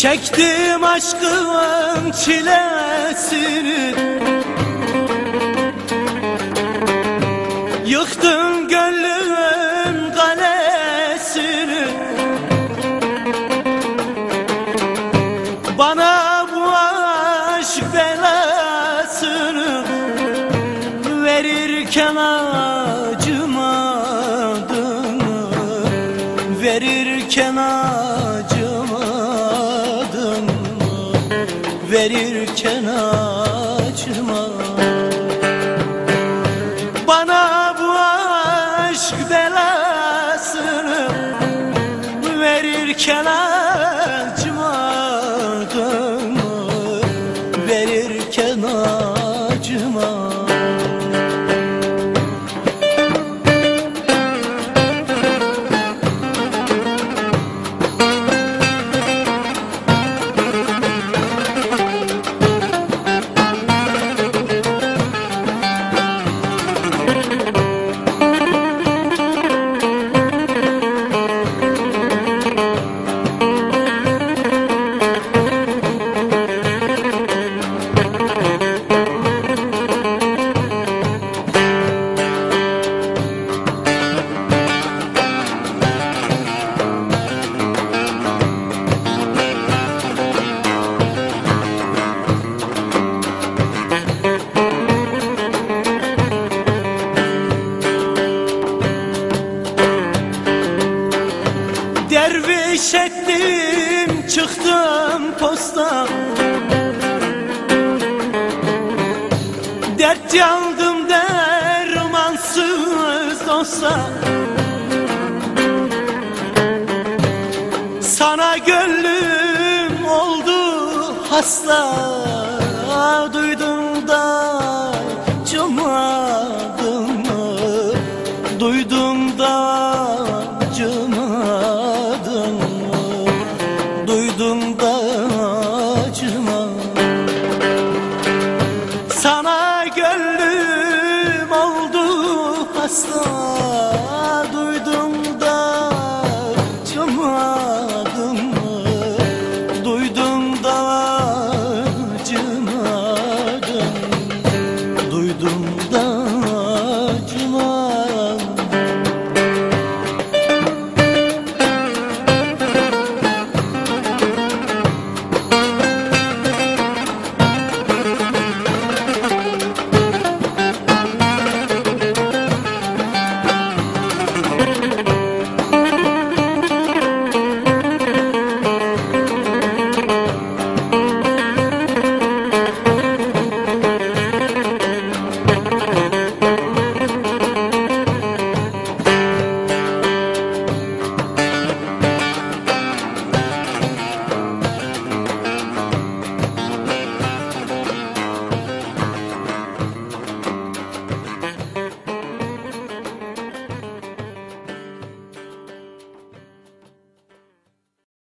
Çektim aşkın çilesini Yıktın gönlümün kalesini Bana bu aşk belasını Verirken acımadın? Verirken acımadın Verirken acımadın bana bu aşk belasını verirken acımadın Derviş ettim çıktım posta Dert yandım dermansız olsa Sana gönlüm oldu hasta duydum da acıma. Sana gönlüm oldu hasta